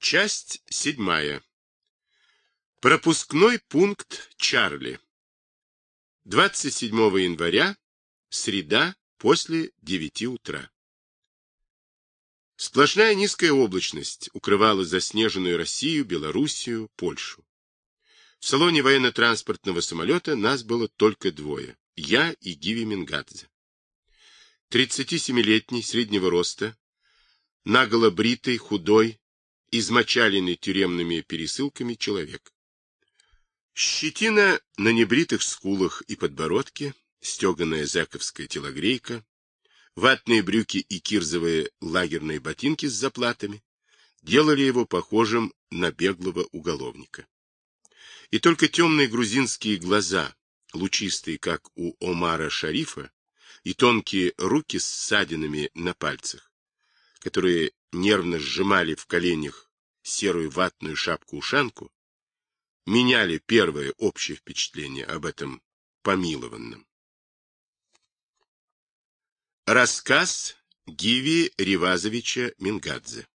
Часть седьмая. Пропускной пункт Чарли. 27 января, среда, после 9 утра. Сплошная низкая облачность укрывала заснеженную Россию, Белоруссию, Польшу. В салоне военно-транспортного самолета нас было только двое. Я и Гиви Мингадзе. 37-летний, среднего роста, наголо бритый, худой, измочаленный тюремными пересылками человек. Щетина на небритых скулах и подбородке, стеганая зэковская телогрейка, ватные брюки и кирзовые лагерные ботинки с заплатами делали его похожим на беглого уголовника. И только темные грузинские глаза, лучистые, как у Омара Шарифа, и тонкие руки с ссадинами на пальцах, которые нервно сжимали в коленях серую ватную шапку-ушанку, меняли первое общее впечатление об этом помилованном. Рассказ Гиви Ривазовича Мингадзе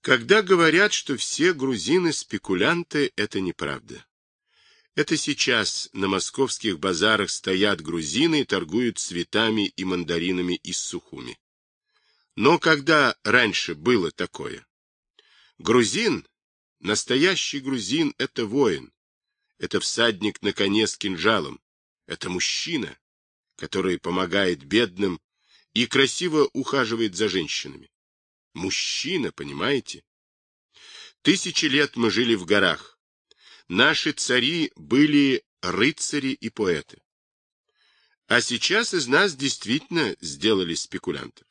Когда говорят, что все грузины спекулянты, это неправда. Это сейчас на московских базарах стоят грузины и торгуют цветами и мандаринами из Сухуми. Но когда раньше было такое? Грузин, настоящий грузин, это воин. Это всадник на коне с кинжалом. Это мужчина, который помогает бедным и красиво ухаживает за женщинами. Мужчина, понимаете? Тысячи лет мы жили в горах. Наши цари были рыцари и поэты. А сейчас из нас действительно сделали спекулянтов.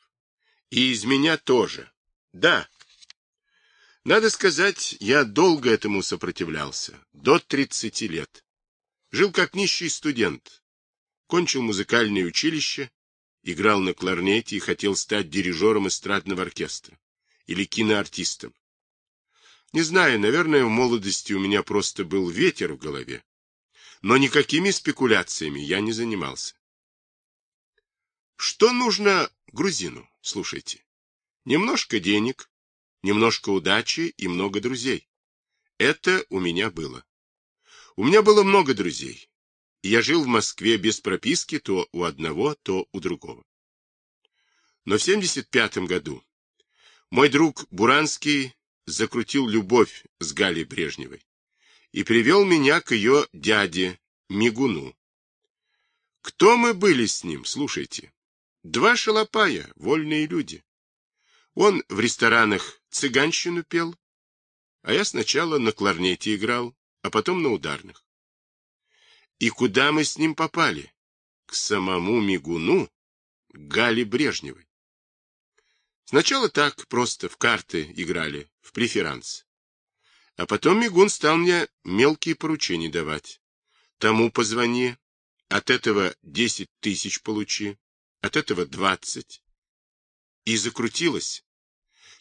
И из меня тоже. Да. Надо сказать, я долго этому сопротивлялся. До 30 лет. Жил как нищий студент. Кончил музыкальное училище, играл на кларнете и хотел стать дирижером эстрадного оркестра. Или киноартистом. Не знаю, наверное, в молодости у меня просто был ветер в голове. Но никакими спекуляциями я не занимался. Что нужно грузину? Слушайте. Немножко денег, немножко удачи и много друзей. Это у меня было. У меня было много друзей. я жил в Москве без прописки то у одного, то у другого. Но в 75 году мой друг Буранский закрутил любовь с Галей Брежневой и привел меня к ее дяде Мигуну. Кто мы были с ним, слушайте? Два шалопая, вольные люди. Он в ресторанах цыганщину пел, а я сначала на кларнете играл, а потом на ударных. И куда мы с ним попали? К самому Мигуну, к Гале Брежневой. Сначала так, просто в карты играли, в преферанс. А потом Мигун стал мне мелкие поручения давать. Тому позвони, от этого десять тысяч получи, от этого двадцать. И закрутилось.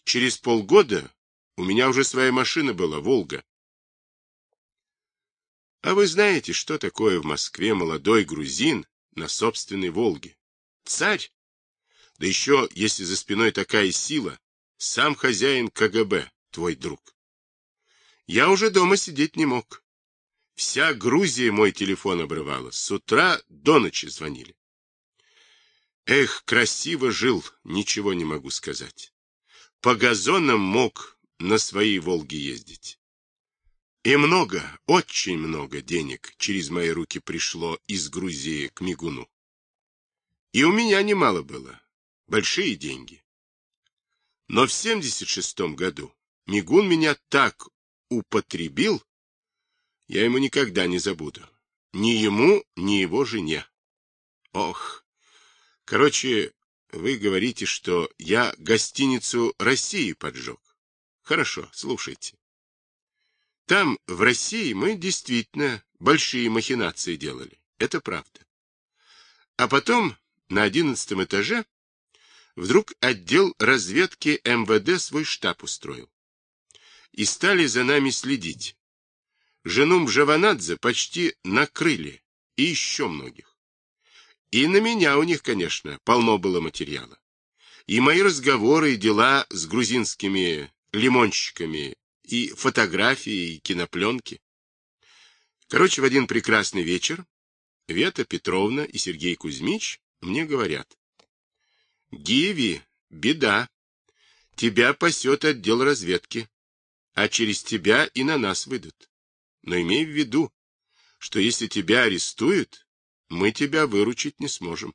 Через полгода у меня уже своя машина была, «Волга». А вы знаете, что такое в Москве молодой грузин на собственной «Волге»? Царь? Да еще, если за спиной такая сила, сам хозяин КГБ, твой друг. Я уже дома сидеть не мог. Вся Грузия мой телефон обрывала. С утра до ночи звонили. Эх, красиво жил, ничего не могу сказать. По газонам мог на своей «Волге» ездить. И много, очень много денег через мои руки пришло из Грузии к Мигуну. И у меня немало было, большие деньги. Но в 76-м году Мигун меня так употребил, я ему никогда не забуду. Ни ему, ни его жене. Ох, Короче, вы говорите, что я гостиницу России поджег. Хорошо, слушайте. Там, в России, мы действительно большие махинации делали. Это правда. А потом на одиннадцатом этаже вдруг отдел разведки МВД свой штаб устроил. И стали за нами следить. Жену Мжаванадзе почти накрыли, и еще многих. И на меня у них, конечно, полно было материала. И мои разговоры и дела с грузинскими лимончиками и фотографии, и кинопленки. Короче, в один прекрасный вечер Вета Петровна и Сергей Кузьмич мне говорят. Гиви, беда. Тебя пасет отдел разведки, а через тебя и на нас выйдут. Но имей в виду, что если тебя арестуют, мы тебя выручить не сможем.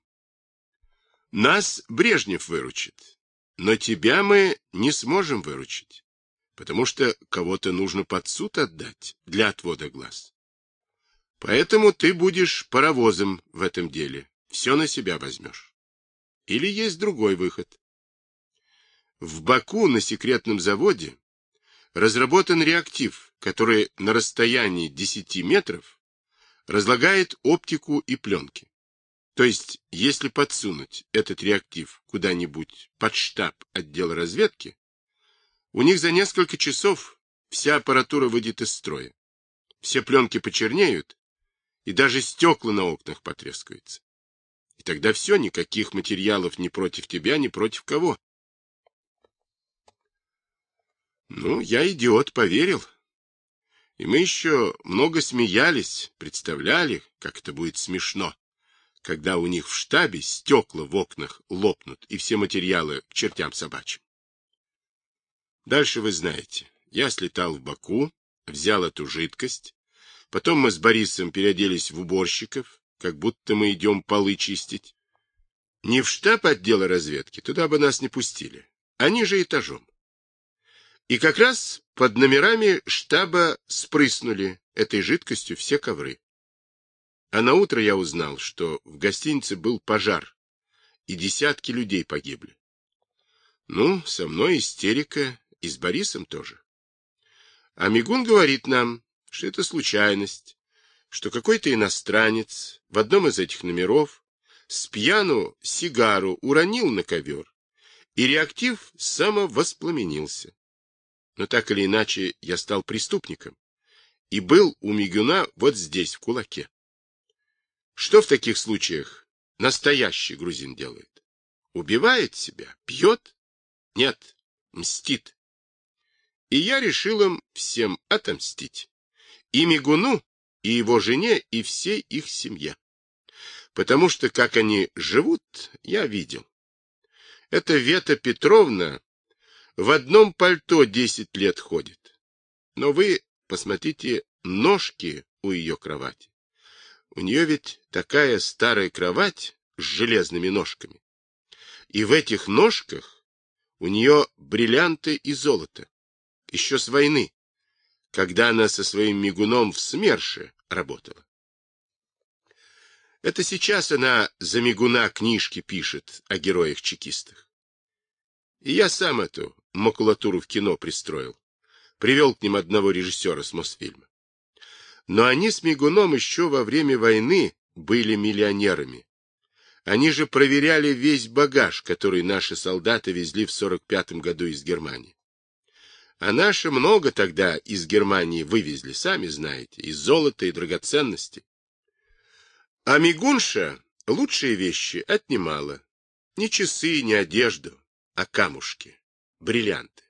Нас Брежнев выручит, но тебя мы не сможем выручить, потому что кого-то нужно под суд отдать для отвода глаз. Поэтому ты будешь паровозом в этом деле, все на себя возьмешь. Или есть другой выход. В Баку на секретном заводе разработан реактив, который на расстоянии 10 метров разлагает оптику и пленки. То есть, если подсунуть этот реактив куда-нибудь под штаб отдела разведки, у них за несколько часов вся аппаратура выйдет из строя. Все пленки почернеют, и даже стекла на окнах потрескаются. И тогда все, никаких материалов ни против тебя, ни против кого. Ну, я, идиот, поверил. И мы еще много смеялись, представляли, как это будет смешно, когда у них в штабе стекла в окнах лопнут и все материалы к чертям собачьим. Дальше вы знаете. Я слетал в Баку, взял эту жидкость, потом мы с Борисом переоделись в уборщиков, как будто мы идем полы чистить. Не в штаб отдела разведки, туда бы нас не пустили. Они же этажом. И как раз под номерами штаба спрыснули этой жидкостью все ковры. А на утро я узнал, что в гостинице был пожар, и десятки людей погибли. Ну, со мной истерика, и с Борисом тоже. А Мигун говорит нам, что это случайность, что какой-то иностранец в одном из этих номеров с пьяну сигару уронил на ковер, и реактив самовоспламенился. Но так или иначе я стал преступником и был у Мигуна вот здесь, в кулаке. Что в таких случаях настоящий грузин делает? Убивает себя? Пьет? Нет, мстит. И я решил им всем отомстить. И Мигуну, и его жене, и всей их семье. Потому что, как они живут, я видел. Это Вета Петровна в одном пальто десять лет ходит. Но вы посмотрите ножки у ее кровати. У нее ведь такая старая кровать с железными ножками. И в этих ножках у нее бриллианты и золото. Еще с войны, когда она со своим мигуном в СМЕРШе работала. Это сейчас она за мигуна книжки пишет о героях-чекистах. И я сам эту макулатуру в кино пристроил. Привел к ним одного режиссера с Мосфильма. Но они с Мигуном еще во время войны были миллионерами. Они же проверяли весь багаж, который наши солдаты везли в 45-м году из Германии. А наши много тогда из Германии вывезли, сами знаете, из золота и драгоценностей. А Мигунша лучшие вещи отнимала. Ни часы, ни одежду а камушки, бриллианты.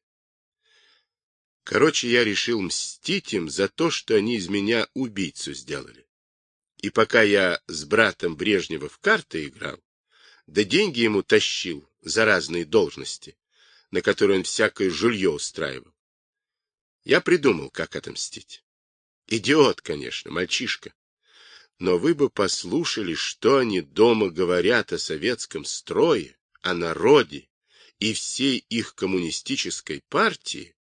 Короче, я решил мстить им за то, что они из меня убийцу сделали. И пока я с братом Брежнева в карты играл, да деньги ему тащил за разные должности, на которые он всякое жулье устраивал, я придумал, как отомстить. Идиот, конечно, мальчишка. Но вы бы послушали, что они дома говорят о советском строе, о народе и всей их коммунистической партии,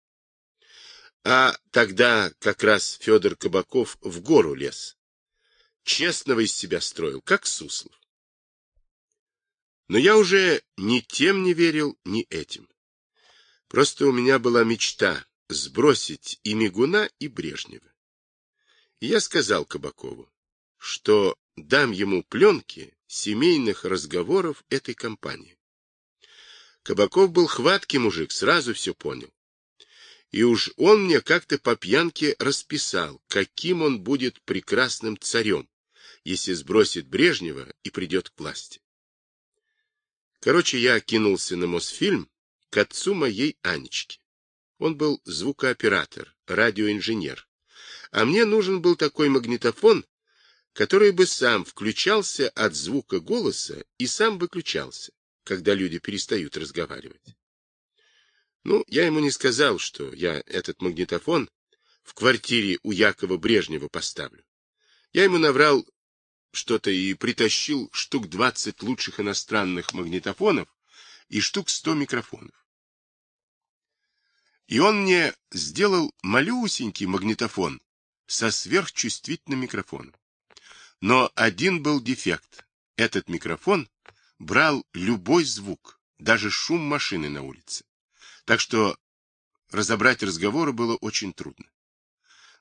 а тогда как раз Федор Кабаков в гору лез, честного из себя строил, как Суслов. Но я уже ни тем не верил, ни этим. Просто у меня была мечта сбросить и Мигуна, и Брежнева. И я сказал Кабакову, что дам ему пленки семейных разговоров этой компании. Кабаков был хваткий мужик, сразу все понял. И уж он мне как-то по пьянке расписал, каким он будет прекрасным царем, если сбросит Брежнева и придет к власти. Короче, я кинулся на Мосфильм к отцу моей Анечки. Он был звукооператор, радиоинженер. А мне нужен был такой магнитофон, который бы сам включался от звука голоса и сам выключался, когда люди перестают разговаривать. Ну, я ему не сказал, что я этот магнитофон в квартире у Якова Брежнева поставлю. Я ему наврал что-то и притащил штук 20 лучших иностранных магнитофонов и штук 100 микрофонов. И он мне сделал малюсенький магнитофон со сверхчувствительным микрофоном. Но один был дефект. Этот микрофон брал любой звук, даже шум машины на улице. Так что разобрать разговоры было очень трудно.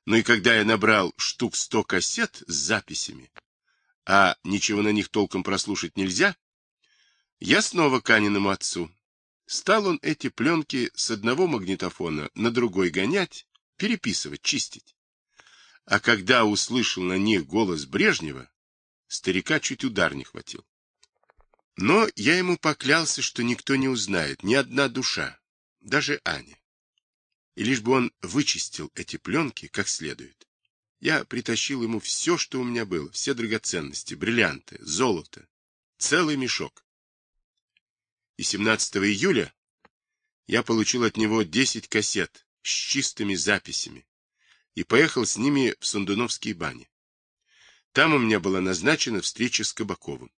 Но и когда я набрал штук сто кассет с записями, а ничего на них толком прослушать нельзя, я снова Каниному отцу. Стал он эти пленки с одного магнитофона на другой гонять, переписывать, чистить. А когда услышал на них голос Брежнева, старика чуть удар не хватил. Но я ему поклялся, что никто не узнает, ни одна душа, даже Аня. И лишь бы он вычистил эти пленки как следует. Я притащил ему все, что у меня было, все драгоценности, бриллианты, золото, целый мешок. И 17 июля я получил от него 10 кассет с чистыми записями, и поехал с ними в Сандуновские бани. Там у меня была назначена встреча с Кабаковым.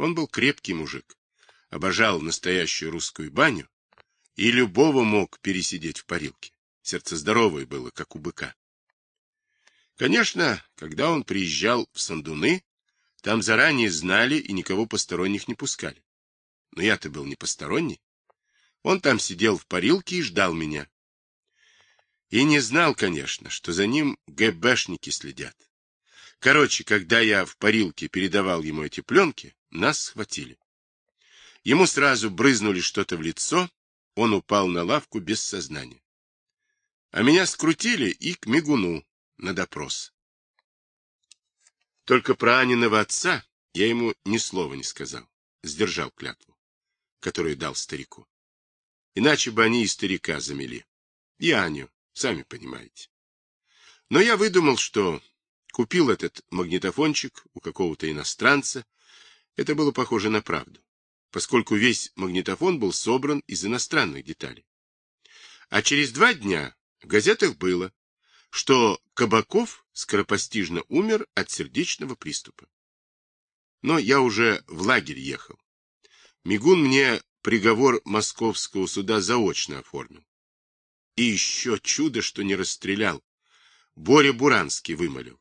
Он был крепкий мужик, обожал настоящую русскую баню и любого мог пересидеть в парилке. Сердце здоровое было, как у быка. Конечно, когда он приезжал в Сандуны, там заранее знали и никого посторонних не пускали. Но я-то был не посторонний. Он там сидел в парилке и ждал меня. И не знал, конечно, что за ним ГБшники следят. Короче, когда я в парилке передавал ему эти пленки, нас схватили. Ему сразу брызнули что-то в лицо, он упал на лавку без сознания. А меня скрутили и к мигуну на допрос. Только про Аниного отца я ему ни слова не сказал, сдержал клятву, которую дал старику. Иначе бы они и старика замели, и Аню, Сами понимаете. Но я выдумал, что купил этот магнитофончик у какого-то иностранца. Это было похоже на правду, поскольку весь магнитофон был собран из иностранных деталей. А через два дня в газетах было, что Кабаков скоропостижно умер от сердечного приступа. Но я уже в лагерь ехал. Мигун мне приговор московского суда заочно оформил. И еще чудо, что не расстрелял. Боря Буранский вымолил.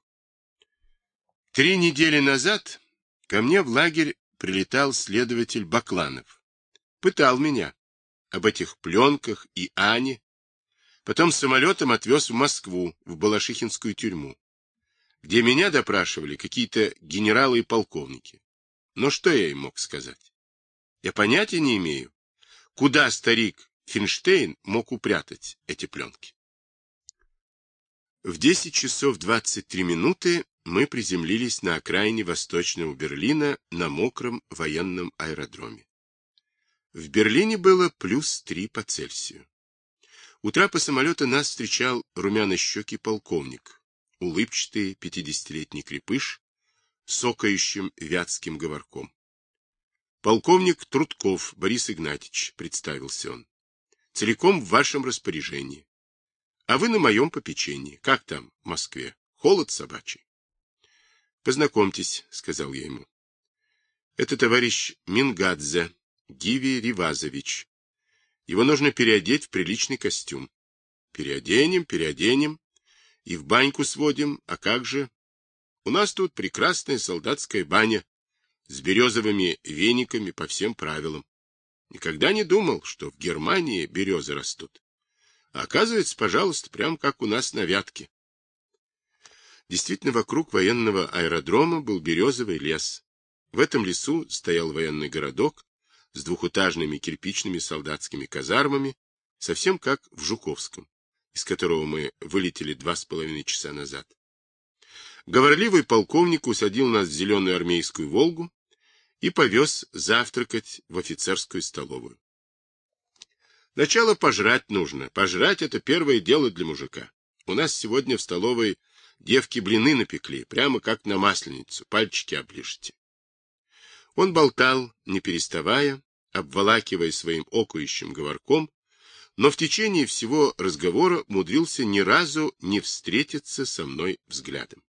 Три недели назад ко мне в лагерь прилетал следователь Бакланов. Пытал меня об этих пленках и Ане. Потом самолетом отвез в Москву, в Балашихинскую тюрьму, где меня допрашивали какие-то генералы и полковники. Но что я им мог сказать? Я понятия не имею, куда старик Финштейн мог упрятать эти пленки. В 10 часов 23 минуты мы приземлились на окраине восточного Берлина на мокром военном аэродроме. В Берлине было плюс 3 по Цельсию. У трапа самолета нас встречал румяно-щекий полковник, улыбчатый пятидесятилетний крепыш, сокающим вятским говорком. Полковник Трудков Борис Игнатьевич, представился он целиком в вашем распоряжении. А вы на моем попечении. Как там в Москве? Холод собачий? Познакомьтесь, сказал я ему. Это товарищ Мингадзе, Гиви Ривазович. Его нужно переодеть в приличный костюм. Переоденем, переоденем. И в баньку сводим. А как же? У нас тут прекрасная солдатская баня с березовыми вениками по всем правилам. Никогда не думал, что в Германии березы растут. А оказывается, пожалуйста, прям как у нас на Вятке. Действительно, вокруг военного аэродрома был березовый лес. В этом лесу стоял военный городок с двухэтажными кирпичными солдатскими казармами, совсем как в Жуковском, из которого мы вылетели два с половиной часа назад. Говорливый полковник усадил нас в зеленую армейскую «Волгу», и повез завтракать в офицерскую столовую. Начало пожрать нужно. Пожрать — это первое дело для мужика. У нас сегодня в столовой девки блины напекли, прямо как на масленицу, пальчики оближете. Он болтал, не переставая, обволакивая своим окающим говорком, но в течение всего разговора умудрился ни разу не встретиться со мной взглядом.